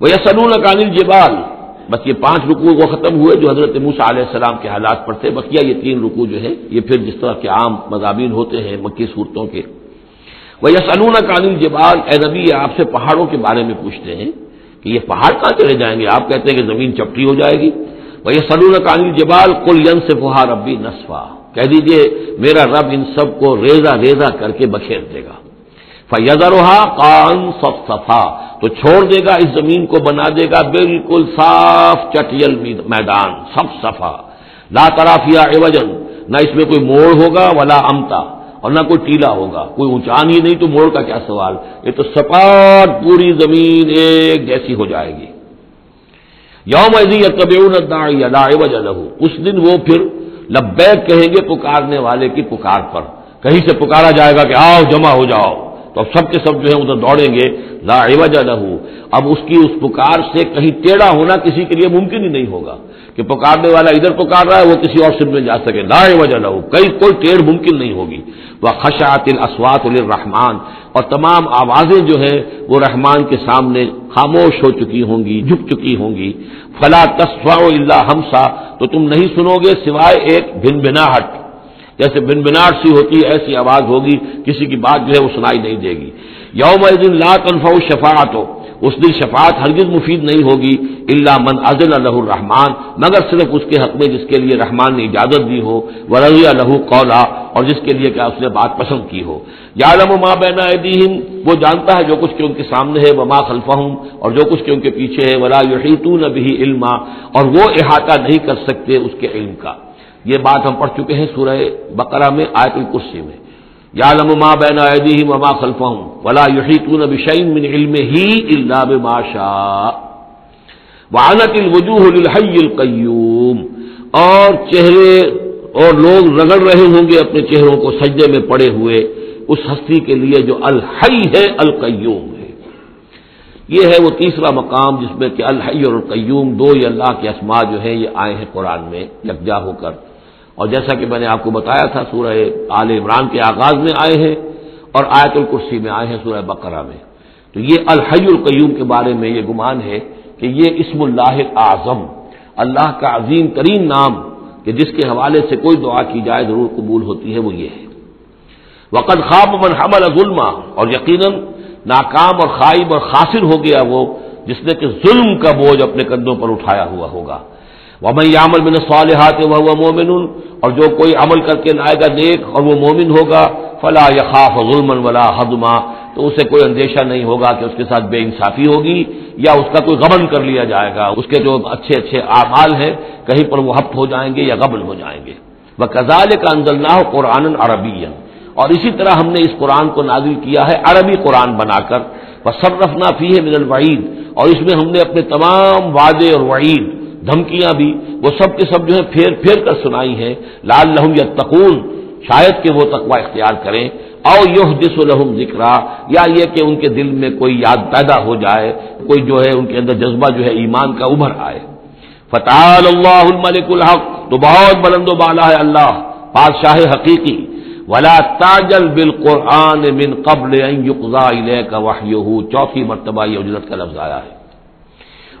وہ یسنون قانل جبال بس یہ پانچ رکو وہ ختم ہوئے جو حضرت موسا علیہ السلام کے حالات پر تھے۔ بقیہ یہ تین رکو جو ہے یہ پھر جس طرح کے عام مضامین ہوتے ہیں مکی صورتوں کے۔ وہ یسنون قانل جبال اے نبی آپ سے پہاڑوں کے بارے میں پوچھتے ہیں کہ یہ پہاڑ کہاں چلے جائیں گے؟ آپ کہتے ہیں کہ زمین چپٹی ہو جائے گی۔ وہ یہ سلون قانل جبال کل ین سے فہار ربی نصفا۔ کہہ دیجیے، میرا رب ان سب کو ریزا ریزا کر کے بکھیر دے گا۔ فیضرا کان سب صفا تو چھوڑ دے گا، اس زمین کو بنا دے گا، بالکل صاف چٹیل میدان سب صفا لا ترافیا وجن نہ اس میں کوئی موڑ ہوگا ولا امتا، اور نہ کوئی ٹیلا ہوگا۔ کوئی اونچان ہی نہیں، تو موڑ کا کیا سوال؟ یہ تو سپاٹ پوری زمین ایک جیسی ہو جائے گی۔ یوم طبی وجہ اس دن وہ پھر لبیک کہیں گے پکارنے والے کی پکار پر۔ کہیں سے پکارا جائے گا کہ آؤ، جمع ہو جاؤ۔ تو اب سب کے سب جو ہے ادھر دوڑیں گے، لا وجہ اب اس کی اس پکار سے کہیں ٹیڑھا ہونا کسی کے لیے ممکن ہی نہیں ہوگا کہ پکارنے والا ادھر پکار رہا ہے، وہ کسی اور سر میں جا سکے۔ لا وجہ لہو۔ کئی، کوئی ٹیڑھ ممکن نہیں ہوگی۔ وہ خشاط الاسوات الرحمان اور تمام آوازیں جو ہیں، وہ رحمان کے سامنے خاموش ہو چکی ہوں گی، جھک چکی ہوں گی۔ فلا تصفا اللہ ہمسا۔ تو تم نہیں سنو گے سوائے ایک بن بناہٹ جیسے بن بناٹ سی ہوتی ہے، ایسی آواز ہوگی، کسی کی بات جو ہے وہ سنائی نہیں دے گی۔ یوم دن لا تنفع شفاعت ہو اس دن شفاعت ہرگز مفید نہیں ہوگی اللہ من ازل الہ الرحمان مگر صرف اس کے حق میں جس کے لیے رحمان نے اجازت دی ہو وہ رضی الہ کولا اور جس کے لیے کہ اس نے بات پسند کی ہو۔ یا علم ماں بینا وہ جانتا ہے جو کچھ کہ ان کے سامنے ہے وہ ماں خلفہ اور جو کچھ کہ ان کے پیچھے ہے، ولا یحیطون به علما، اور وہ احاطہ نہیں کر سکتے اس کے علم کا۔ یہ بات ہم پڑھ چکے ہیں سورہ بقرہ میں، آیت الکرسی میں۔ یا لما بین عیدیہم وما خلفہم ولا یحیطون بشیء من علم ہی الا بما شاء۔ وعنت الوجوہ للحی القیوم۔ اور چہرے اور لوگ رگڑ رہے ہوں گے اپنے چہروں کو سجدے میں پڑے ہوئے۔ اس ہستی کے لیے جو الحی ہے، القیوم ہے۔ یہ ہے وہ تیسرا مقام جس میں کہ الحی اور القیوم دو یہ اللہ کے اسماء جو ہیں، یہ آئے ہیں قرآن میں، یکجا ہو کر۔ اور جیسا کہ میں نے آپ کو بتایا تھا، سورہ آل عمران کے آغاز میں آئے ہیں اور آیت الکرسی میں آئے ہیں سورہ بقرہ میں۔ تو یہ الحی القیوم کے بارے میں یہ گمان ہے کہ یہ اسم اللہ اعظم، اللہ کا عظیم ترین نام کہ جس کے حوالے سے کوئی دعا کی جائے، ضرور قبول ہوتی ہے، وہ یہ ہے۔ وقت خواب من حمل ظلم، اور یقیناً ناکام اور خائب اور خاصر ہو گیا وہ، جس نے کہ ظلم کا بوجھ اپنے کندھوں پر اٹھایا ہوا ہوگا۔ وہ میں عمل میں نے صالحات وہ مومن اور جو کوئی عمل کر کے لائے گا نیک اور وہ مومن ہوگا، فلا یخاف ظلم ولا حدما تو اسے کوئی اندیشہ نہیں ہوگا کہ اس کے ساتھ بے انصافی ہوگی یا اس کا کوئی غبن کر لیا جائے گا۔ اس کے جو اچھے اچھے اعمال ہیں، کہیں پر وہ ہفت ہو جائیں گے یا غبن ہو جائیں گے۔ وہ کزال کا اندلنا قرآن عربی اور اسی طرح ہم نے اس قرآن کو نازل کیا ہے، عربی قرآن بنا کر۔ وہ سب فی ہے من الوعید اور اس میں ہم نے اپنے تمام وعدے اور وعید دھمکیاں بھی، وہ سب کے سب جو ہے پھیر پھیر کر سنائی ہیں لال لہم یا تقون شاید کہ وہ تقوا اختیار کریں۔ او یوہ جس الحم ذکر یا یہ کہ ان کے دل میں کوئی یاد پیدا ہو جائے، کوئی جو ہے ان کے اندر جذبہ جو ہے ایمان کا ابھر آئے۔ فتح اللہ الملک الحق، تو بہت بلند و بالا ہے اللہ، بادشاہ حقیقی۔ ولا تاجل بال قرآن من قبل کا چوتھی مرتبہ یہ اجرت کا لفظ آیا ہے۔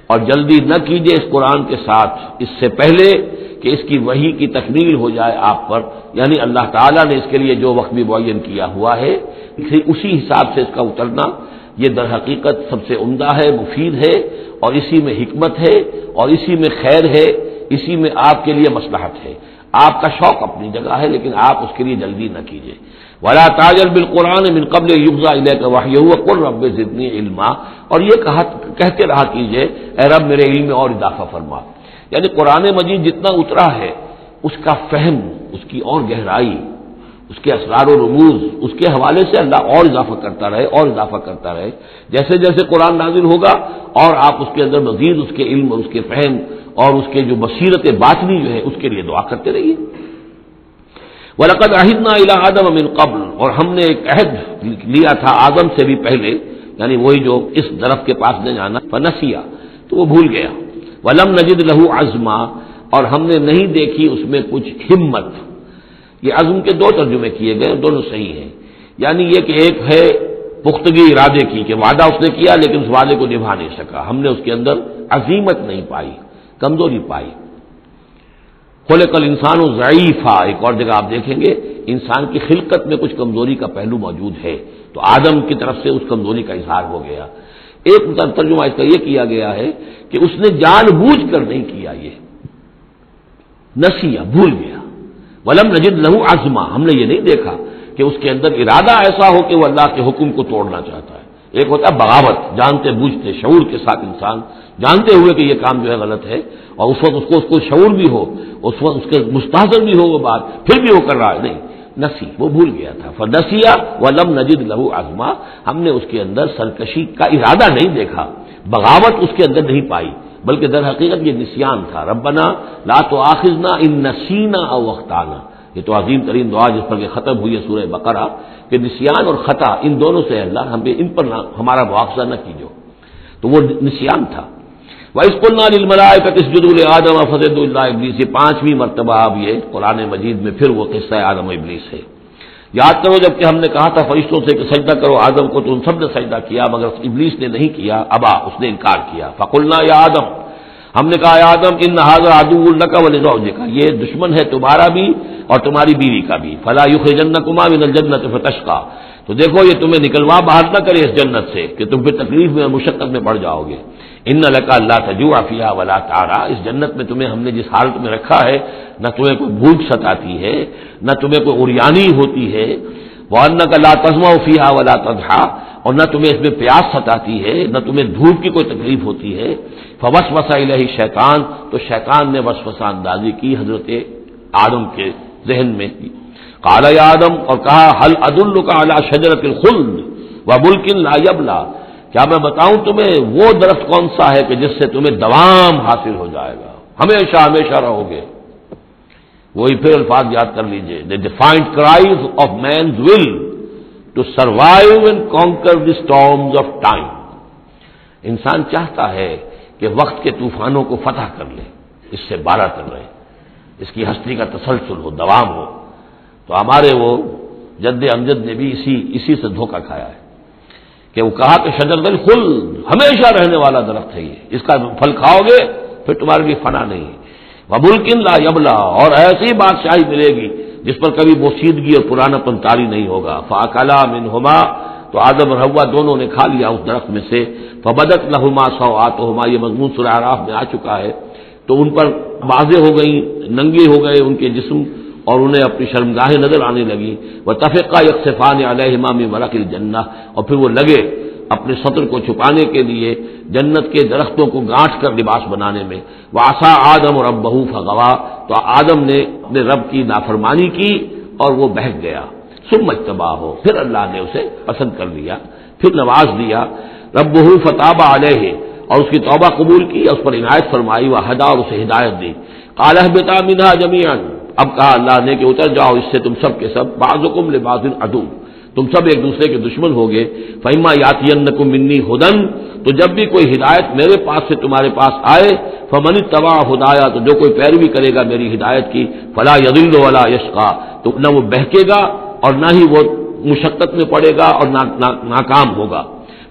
اور جلدی نہ کیجیے اس قرآن کے ساتھ اس سے پہلے کہ اس کی وہی کی تکمیل ہو جائے آپ پر۔ یعنی اللہ تعالیٰ نے اس کے لیے جو وقت بھی معین کیا ہوا ہے، اسی حساب سے اس کا اترنا۔ یہ در حقیقت سب سے عمدہ ہے، مفید ہے اور اسی میں حکمت ہے اور اسی میں خیر ہے، اسی میں آپ کے لیے مسلحت ہے۔ آپ کا شوق اپنی جگہ ہے، لیکن آپ اس کے لیے جلدی نہ کیجیے ولا تاجر بالقرآن من قبل یوزا قر رب ضدنی علما اور یہ کہا کہتے رہا کیجیے اے رب میرے علم میں اور اضافہ فرما۔ یعنی قرآن مجید جتنا اترا ہے، اس کا فہم، اس کی اور گہرائی، اس کے اسرار و رموز، اس کے حوالے سے اللہ اور اضافہ کرتا رہے، اور اضافہ کرتا رہے۔ جیسے جیسے قرآن نازل ہوگا، اور آپ اس کے اندر مزید، اس کے علم اور اس کے فہم اور اس کے جو بصیرت باطنی جو ہے، اس کے لیے دعا کرتے رہیے۔ عہدنا الا آدم امن قبل۔ اور ہم نے ایک عہد لیا تھا آدم سے بھی پہلے یعنی وہی جو اس درخت کے پاس نے جانا فنسیا تو وہ بھول گیا۔ ولم نجد لہو ازما اور ہم نے نہیں دیکھی اس میں کچھ ہمت۔ یہ عزم کے دو ترجمے کیے گئے، دونوں صحیح ہیں۔ یعنی یہ کہ ایک ہے پختگی ارادے کی کہ وعدہ اس نے کیا، لیکن اس وعدے کو نبھا نہیں سکا۔ ہم نے اس کے اندر عظیمت نہیں پائی، کمزوری پائی۔ کھولے کل انسان و ضعیفہ ایک اور جگہ آپ دیکھیں گے، انسان کی خلقت میں کچھ کمزوری کا پہلو موجود ہے۔ تو آدم کی طرف سے اس کمزوری کا اظہار ہو گیا۔ ایک ترجمہ اس کا یہ کیا گیا ہے کہ اس نے جان بوجھ کر نہیں کیا یہ۔ نسیا بھول گیا۔ ولم نجد لہو آزما ہم نے یہ نہیں دیکھا کہ اس کے اندر ارادہ ایسا ہو کہ وہ اللہ کے حکم کو توڑنا چاہتا ہے۔ ایک ہوتا ہے بغاوت، جانتے بوجھتے شعور کے ساتھ انسان، جانتے ہوئے کہ یہ کام جو ہے غلط ہے، اور اس وقت اس کو اس کو شعور بھی ہو، اس وقت اس کے مستحصر بھی ہو وہ بات، پھر بھی وہ کر رہا ہے۔ نہیں نسی وہ بھول گیا تھا۔ فنسیا و لم نجد لہو آزما ہم نے اس کے اندر سرکشی کا ارادہ نہیں دیکھا، بغاوت اس کے اندر نہیں پائی، بلکہ در حقیقت یہ نسیان تھا۔ ربنا لا تو آخذنا ان نسینا او وختانہ یہ تو عظیم ترین دعا جس پر کہ ختم ہوئی ہے سورہ بقرہ، کہ نسیان اور خطا ان دونوں سے اللہ ہمیں ان پر نہ ہمارا معاوضہ نہ کیجو تو وہ نسیان تھا۔ آدم فضد اللہ ابلیس یہ پانچویں مرتبہ اب یہ قرآن مجید میں پھر وہ قصہ آدم ابلیس ہے یاد کرو جبکہ ہم نے کہا تھا فرشتوں سے کہ سجدہ کرو، آدم کو تو ان سب نے سجدہ کیا، مگر ابلیس نے نہیں کیا، ابا، اس نے انکار کیا۔ فقلنا یا آدم، ہم نے کہا آدم، ان نہ ادو اللہ کا ولی کا یہ دشمن ہے تمہارا بھی اور تمہاری بیوی کا بھی۔ فلاح یوخ جن کما بن جنت فتش کا تو دیکھو، یہ تمہیں نکلوا باہر نہ کرے اس جنت سے کہ تم پھر تکلیف میں مشقت میں پڑ جاؤ گے۔ ان لکا اللہ تجو افیہ ولا تارا اس جنت میں تمہیں ہم نے جس حالت میں رکھا ہے، نہ تمہیں کوئی بھوک ستاتی ہے، نہ تمہیں کوئی اریانی ہوتی ہے۔ وہ ان کا لا تزما فیحا ولا تجھا اور نہ تمہیں اس میں پیاس ستاتی ہے، نہ تمہیں دھوپ کی کوئی تکلیف ہوتی ہے۔ فوس وسا شیطان تو شیطان نے وس وسا اندازی کی حضرت آدم کے ذہن میں کالا آدم، اور کہا حل عد اللہ شجرت الخلد و ملکن لا یبلا کیا میں بتاؤں تمہیں، وہ درخت کون سا ہے کہ جس سے تمہیں دوام حاصل ہو جائے گا؟ ہمیشہ ہمیشہ رہو گے۔ وہی پھر الفاظ یاد کر لیجیے the defined cries of man's will to survive and conquer the storms of time انسان چاہتا ہے کہ وقت کے طوفانوں کو فتح کر لے، اس سے بارہ کر رہے اس کی ہستی کا تسلسل ہو، دوام ہو۔ تو ہمارے وہ جد امجد نے بھی اسی اسی سے دھوکہ کھایا ہے کہ وہ کہا کہ شجر دل خل، ہمیشہ رہنے والا درخت ہے یہ۔ اس کا پھل کھاؤ گے، پھر تمہارے لیے فنا نہیں وبلکن لا یبلا، اور ایسی بادشاہی ملے گی جس پر کبھی بوسیدگی اور پرانا پن تاری نہیں ہوگا۔ فاقلا من ہوما تو آدم اور ہوا دونوں نے کھا لیا اس درخت میں سے۔ فبدت لہما سو آت ہوما یہ مضمون سراراف میں آ چکا ہے۔ تو ان پر واضح ہو گئی ننگے ہو گئے ان کے جسم اور انہیں اپنی شرمگاہیں نظر آنے لگی وہ تفقہ یکسفان علیہ امام مرک الجنہ اور پھر وہ لگے اپنے سطر کو چھپانے کے لیے جنت کے درختوں کو گانٹ کر لباس بنانے میں۔ وہ آسا آدم اور اب بہو فغوا تو آدم نے اپنے رب کی نافرمانی کی اور وہ بہک گیا۔ سم تباہ ہو پھر اللہ نے اسے پسند کر لیا، پھر نواز دیا رب بہو فتح علیہ۔ اور اس کی توبہ قبول کی اور اس پر عنایت فرمائی۔ وہ ہدا اور اسے ہدایت دی۔ کالح بتا منا جمیان اب کہا اللہ نے کہ اتر جاؤ اس سے تم سب کے سب بعض حکم لباس ادو تم سب ایک دوسرے کے دشمن ہو گے فہما یاتی منی ہدن تو جب بھی کوئی ہدایت میرے پاس سے تمہارے پاس آئے فمنی تباہ ہدایا، تو جو کوئی پیروی کرے گا میری ہدایت کی فلاح یدل والا یشقا تو نہ وہ بہکے گا اور نہ ہی وہ مشقت میں پڑے گا اور ناکام ہوگا۔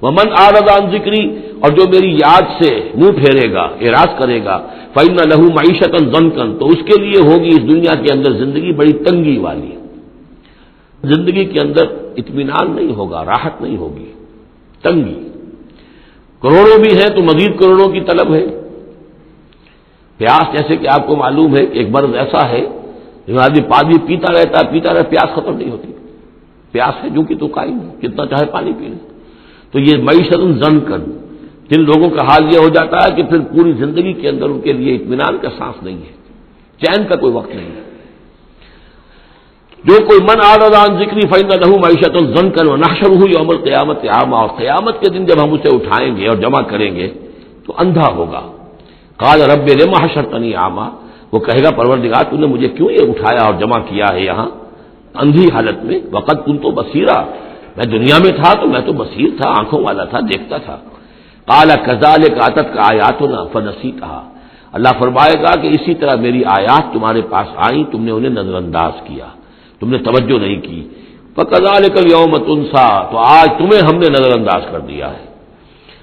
وہ من آردان ذکری اور جو میری یاد سے منہ پھیرے گا، اعراض کرے گا فائن لہو معیشت کن تو اس کے لیے ہوگی اس دنیا کے اندر زندگی بڑی تنگی والی۔ زندگی کے اندر اطمینان نہیں ہوگا، راحت نہیں ہوگی، تنگی۔ کروڑوں بھی ہیں تو مزید کروڑوں کی طلب ہے۔ پیاس جیسے کہ آپ کو معلوم ہے کہ ایک مرض ایسا ہے، جو آدمی پانی پیتا رہتا ہے پیتا رہتا، پیاس ختم نہیں ہوتی۔ پیاس ہے جو کہ تو قائم ہے کتنا چاہے پانی پی لے۔ تو یہ معیشت زن کر جن لوگوں کا حال یہ ہو جاتا ہے کہ پھر پوری زندگی کے اندر ان کے لیے اطمینان کا سانس نہیں ہے، چین کا کوئی وقت نہیں ہے۔ جو کوئی من آردان ذکری فائندہ لہو معیشت زن کر ناشر ہوئی عمل قیامت عامہ اور قیامت کے دن جب ہم اسے اٹھائیں گے اور جمع کریں گے تو اندھا ہوگا۔ کال رب رما شرطنی عامہ وہ کہے گا پرور تو نے مجھے کیوں یہ اٹھایا اور جمع کیا ہے یہاں؟ اندھی حالت میں، وقت کن تو بصیرہ میں دنیا میں تھا تو میں تو بصیر تھا، آنکھوں والا تھا، دیکھتا تھا۔ کالا کزال کاتت کا آیات نہ فنسی کہا اللہ فرمائے گا کہ اسی طرح میری آیات تمہارے پاس آئیں، تم نے انہیں نظر انداز کیا۔ تم نے توجہ نہیں کی۔ کزال کل یوم تنسا، تو آج تمہیں ہم نے نظر انداز کر دیا ہے۔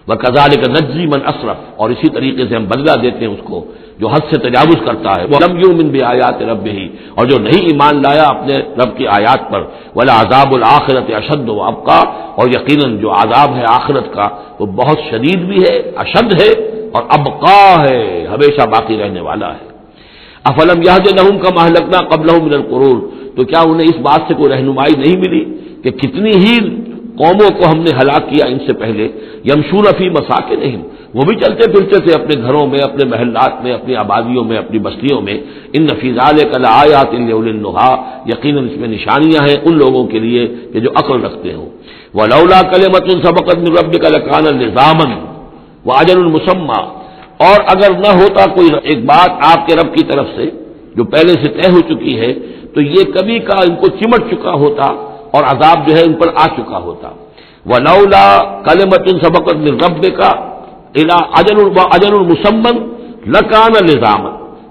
وہ کزال کا نجی من اشرف اور اسی طریقے سے ہم بدلا دیتے ہیں اس کو، جو حد سے تجاوز کرتا ہے۔ وہ لمبیوں من بھی آیات رب ہی اور جو نہیں ایمان لایا اپنے رب کی آیات پر۔ ولا عذاب الآخرت اشد و اب کا اور یقیناً جو عذاب ہے آخرت کا، وہ بہت شدید بھی ہے، اشد ہے، اور ابقا ہے، ہمیشہ باقی رہنے والا ہے۔ افلم یہ نہم کا محلکنا قبل من القرور تو کیا انہیں اس بات سے کوئی رہنمائی نہیں ملی کہ کتنی ہی قوموں کو ہم نے ہلاک کیا ان سے پہلے یمشور افی مسا کے نہیں وہ بھی چلتے پھرتے تھے اپنے گھروں میں، اپنے محلات میں، اپنی آبادیوں میں، اپنی بستیوں میں۔ ان نفیزال کل آیات النحا یقیناً اس میں نشانیاں ہیں ان لوگوں کے لیے کہ جو عقل رکھتے ہوں۔ وہ لولا کل مت السبقت رب کا لکان الزامن و اجر المسمہ اور اگر نہ ہوتا کوئی ایک بات آپ کے رب کی طرف سے جو پہلے سے طے ہو چکی ہے، تو یہ کبھی کا ان کو چمٹ چکا ہوتا۔ اور عذاب جو ہے ان پر آ چکا ہوتا۔ وہ نولا کل مت السبقت رب کا اجن اجن المسمن لکان نظام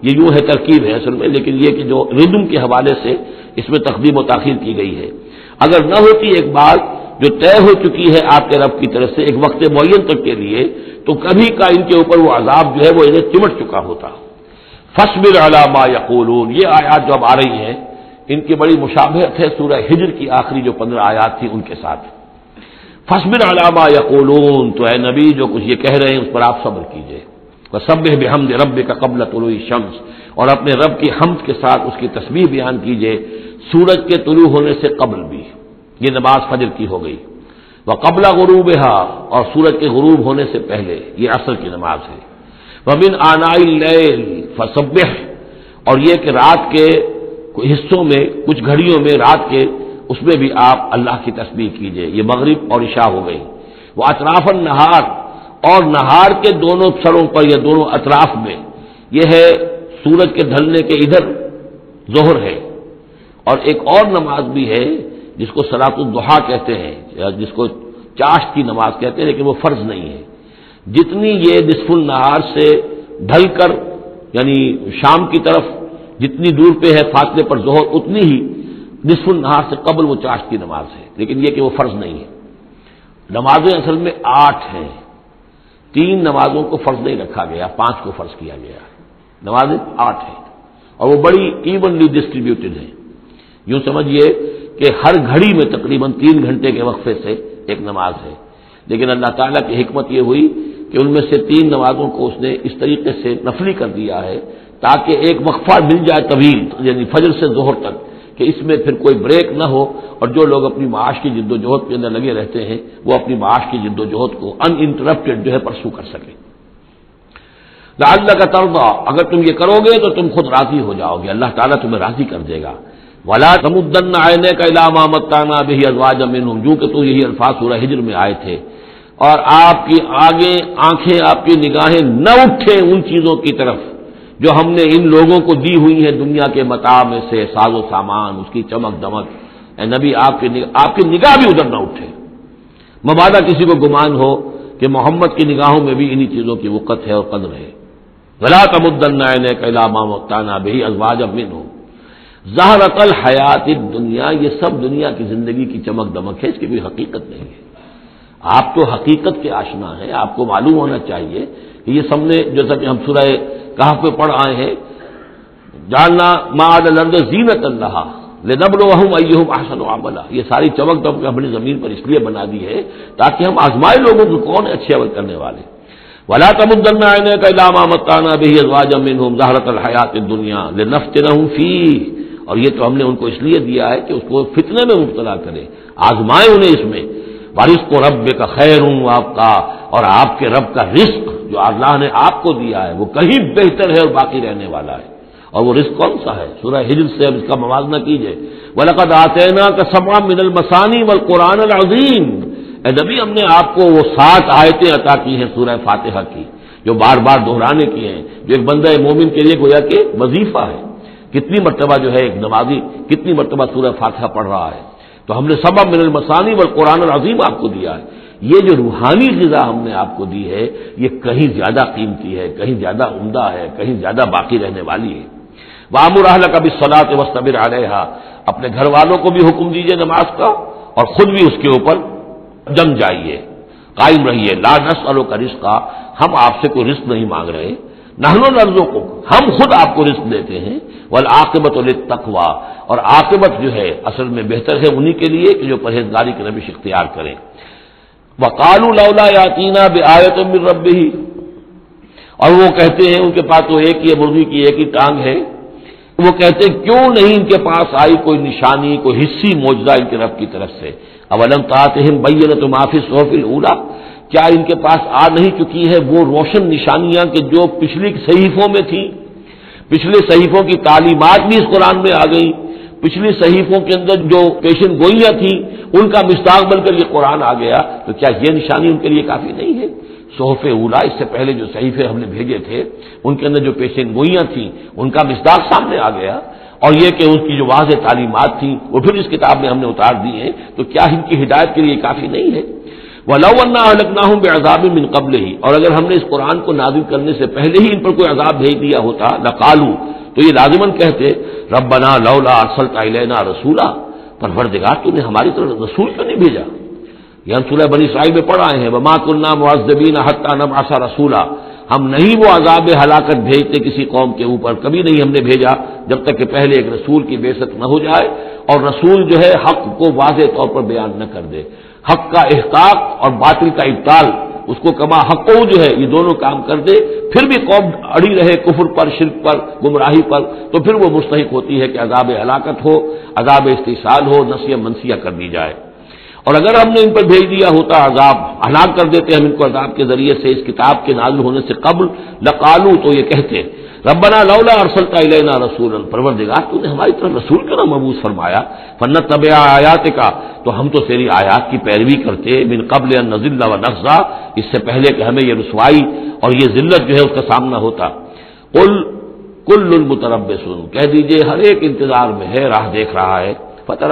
یہ یوں ہے ترکیب ہے اصل میں، لیکن یہ کہ جو ردم کے حوالے سے اس میں تقدیم و تاخیر کی گئی ہے۔ اگر نہ ہوتی ایک بات جو طے ہو چکی ہے آپ کے رب کی طرف سے ایک وقت معین تک کے لیے، تو کبھی کا ان کے اوپر وہ عذاب جو ہے وہ انہیں چمٹ چکا ہوتا۔ فصبر علامہ یقولون یہ آیات جو اب آ رہی ہیں ان کی بڑی مشابہت ہے سورہ ہجر کی آخری جو پندرہ آیات تھی ان کے ساتھ۔ فصبر علامہ یقولون، تو اے نبی جو کچھ یہ کہہ رہے ہیں اس پر آپ صبر کیجیے سب بحمد رب کا قبل طلوع شمس اور اپنے رب کی حمد کے ساتھ اس کی تصویر بیان کیجیے سورج کے طلوع ہونے سے قبل بھی۔ یہ نماز فجر کی ہو گئی۔ وہ قبلہ غروب اور سورج کے غروب ہونے سے پہلے یہ اصل کی نماز ہے۔ وبن آنائی فصب اور یہ کہ رات کے حصوں میں، کچھ گھڑیوں میں رات کے، اس میں بھی آپ اللہ کی تصویر کیجیے۔ یہ مغرب اور عشاء ہو گئی وہ اطراف نہار اور نہار کے دونوں سروں پر، یا دونوں اطراف میں۔ یہ ہے سورج کے ڈھلنے کے ادھر ظہر ہے۔ اور ایک اور نماز بھی ہے، جس کو سلاط الدحا کہتے ہیں، یا جس کو چاش کی نماز کہتے ہیں، لیکن وہ فرض نہیں ہے۔ جتنی یہ نصف النہار سے ڈھل کر یعنی شام کی طرف جتنی دور پہ ہے فاصلے پر ظہر اتنی ہی نصف النہار سے قبل وہ چاش کی نماز ہے۔ لیکن یہ کہ وہ فرض نہیں ہے۔ نمازیں اصل میں آٹھ ہیں۔ تین نمازوں کو فرض نہیں رکھا گیا، پانچ کو فرض کیا گیا۔ نمازیں آٹھ ہیں۔ اور وہ بڑی ایونلی ڈسٹریبیوٹیڈ ہیں۔ یوں سمجھیے کہ ہر گھڑی میں تقریباً تین گھنٹے کے وقفے سے ایک نماز ہے۔ لیکن اللہ تعالیٰ کی حکمت یہ ہوئی کہ ان میں سے تین نمازوں کو اس نے اس طریقے سے نفلی کر دیا ہے تاکہ ایک وقفہ مل جائے طویل یعنی فجر سے ظہر تک، کہ اس میں پھر کوئی بریک نہ ہو، اور جو لوگ اپنی معاش کی جد و جہد کے اندر لگے رہتے ہیں، وہ اپنی معاش کی جد و جہد کو ان انٹرپٹیڈ جو ہے پرسو کر سکیں۔ اللہ کا طربہ اگر تم یہ کرو گے تو تم خود راضی ہو جاؤ گے، اللہ تعالیٰ تمہیں راضی کر دے گا۔ ولا تمدن آئنے کا علامہ متانا بھی ازواج امین جو کہ تو یہی الفاظ سورہ ہجر میں آئے تھے۔ اور آپ کی آگے، آنکھیں، آپ کی نگاہیں نہ اٹھیں ان چیزوں کی طرف۔ جو ہم نے ان لوگوں کو دی ہوئی ہیں دنیا کے متا میں سے، ساز و سامان، اس کی چمک دمک۔ اے نبی، آپ کی نگاہ، آپ کی نگاہ بھی ادھر نہ اٹھے۔ مبادہ کسی کو گمان ہو کہ محمد کی نگاہوں میں بھی انہی چیزوں کی وقت ہے اور قدر ہے۔ غلا تمدن مختانہ بہی ازواج امن ہو ظاہر عقل حیات دنیا یہ سب دنیا کی زندگی کی چمک دمک ہے، اس کی بھی حقیقت نہیں ہے۔ آپ تو حقیقت کے آشنا ہیں، آپ کو معلوم ہونا چاہیے یہ سب نے جیسا کہ ہم سورہ کہاں پہ پڑھ آئے ہیں جاننا ماد لرد زینت اللہ نبل وحم آسن و عملہ یہ ساری چمک دم اپنی زمین پر اس لیے بنا دی ہے تاکہ ہم آزمائے لوگوں کو کون اچھے عمل کرنے والے ولا تمدن آئنے کا علامہ متانا بھی ازواج امن ہوں الحیات دنیا نفت نہ فی اور یہ تو ہم نے ان کو اس لیے دیا ہے کہ اس کو فتنے میں مبتلا کرے آزمائے انہیں اس میں۔ بارش کو رب کا خیر ہوں آپ کا اور آپ کے رب کا رزق جو اللہ نے آپ کو دیا ہے، وہ کہیں بہتر ہے اور باقی رہنے والا ہے۔ اور وہ رزق کون سا ہے؟ سورہ ہجر سے اب اس کا موازنہ کیجیے ولقد آتینا کا سما من المسانی و قرآن العظیم اے نبی، ہم نے آپ کو وہ سات آیتیں عطا کی ہیں سورہ فاتحہ کی، جو بار بار دہرانے کی ہیں۔ جو ایک بندہ مومن کے لیے گویا کہ وظیفہ ہے۔ کتنی مرتبہ جو ہے ایک نمازی، کتنی مرتبہ سورہ فاتحہ پڑھ رہا ہے۔ تو ہم نے سبب من المسانی و قرآن العظیم آپ کو دیا ہے۔ یہ جو روحانی غذا ہم نے آپ کو دی ہے، یہ کہیں زیادہ قیمتی ہے، کہیں زیادہ عمدہ ہے، کہیں زیادہ باقی رہنے والی ہے۔ وامر اہل کبھی سلاط وسطبر علیہ اپنے گھر والوں کو بھی حکم دیجیے نماز کا اور خود بھی اس کے اوپر جم جائیے۔ قائم رہیے۔ لا نسلوں کا رزق ہم آپ سے کوئی رزق نہیں مانگ رہے۔ نہلو نرزوں کو ہم خود آپ کو رزق دیتے ہیں۔ والعاقبت تقوا اور عاقبت جو ہے، اصل میں بہتر ہے انہی کے لیے کہ جو پرہیزگاری کے نبی اختیار کریں۔ وقالو لولا یاتینا بے آیت رب ہی اور وہ کہتے ہیں، ان کے پاس تو ایک ہی مرغی کی ایک ہی ٹانگ ہے۔ وہ کہتے ہیں، کیوں نہیں ان کے پاس آئی کوئی نشانی، کوئی حصی موجودہ ان کے رب کی طرف سے؟ اولم تعتہم بین تو معافی صحف اولا کیا ان کے پاس آ نہیں چکی ہے وہ روشن نشانیاں کہ جو پچھلی صحیفوں میں تھیں؟ پچھلے صحیفوں کی تعلیمات بھی اس قرآن میں آ گئی پچھلی صحیفوں کے اندر جو پیشن گوئیاں تھیں، ان کا مستاق بن کر یہ قرآن آ گیا، تو کیا یہ نشانی ان کے لیے کافی نہیں ہے؟ صحف اولا اس سے پہلے جو صحیفے ہم نے بھیجے تھے، ان کے اندر جو پیشن گوئیاں تھیں، ان کا مستاق سامنے آ گیا۔ اور یہ کہ ان کی جو واضح تعلیمات تھیں، وہ پھر اس کتاب میں ہم نے اتار دی ہیں، تو کیا ان کی ہدایت کے لیے کافی نہیں ہے؟ وہ لو ہوں بے عذاب من قبل ہی اور اگر ہم نے اس قرآن کو نازل کرنے سے پہلے ہی ان پر کوئی عذاب بھیج دیا ہوتا نقالو تو یہ لازمن کہتے رب بنا لولا ارسل رسولہ پروردگار تو نے ہماری طرف رسول کیوں نہیں بھیجا. یہ ہم سورہ بنی اسرائیل میں پڑھ آئے ہیں، وما کلنا معذبین حتہ نبعث رسولہ ہم نہیں وہ عذاب ہلاکت بھیجتے کسی قوم کے اوپر، کبھی نہیں ہم نے بھیجا جب تک کہ پہلے ایک رسول کی بے نہ ہو جائے، اور رسول جو ہے حق کو واضح طور پر بیان نہ کر دے. حق کا احقاق اور باطل کا ابتال اس کو کما حقو جو ہے، یہ دونوں کام کر دے، پھر بھی قوم اڑی رہے کفر پر، شرک پر، گمراہی پر، تو پھر وہ مستحق ہوتی ہے کہ عذاب ہلاکت ہو، عذاب استحصال ہو نسیہ منسیہ کر دی جائے۔ اور اگر ہم نے ان پر بھیج دیا ہوتا، عذاب ہلاک کر دیتے ہم ان کو عذاب کے ذریعے سے، اس کتاب کے نازل ہونے سے قبل، لقالو تو یہ کہتے ربنا لولا ارسلتا الینا رسول پروردگار، تو نے ہماری طرف رسول کا نام مبوس فرمایا؟ فنت طب آیات کا تو ہم تو تیری آیات کی پیروی کرتے، من قبل نزل و نقصہ اس سے پہلے کہ ہمیں یہ رسوائی اور یہ ذلت جو ہے اس کا سامنا ہوتا۔ کل کل المترب سن کہہ دیجیے، ہر ایک انتظار میں ہے، راہ دیکھ رہا ہے۔ فتح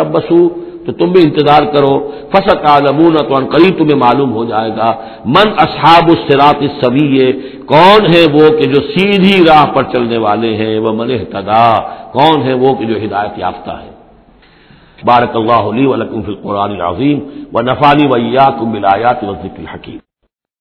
تو تم بھی انتظار کرو۔ فسق عالمون تو قریب تمہیں معلوم ہو جائے گا۔ من اصحاب الصراط سبھی کون ہے وہ کہ جو سیدھی راہ پر چلنے والے ہیں؟ وہ من احتدا کون ہے وہ کہ جو ہدایت یافتہ ہے؟ بارک اللہ علی ولکم فی القرآن العظیم و نفالی ویا کم بلایات و ذکر الحکیم۔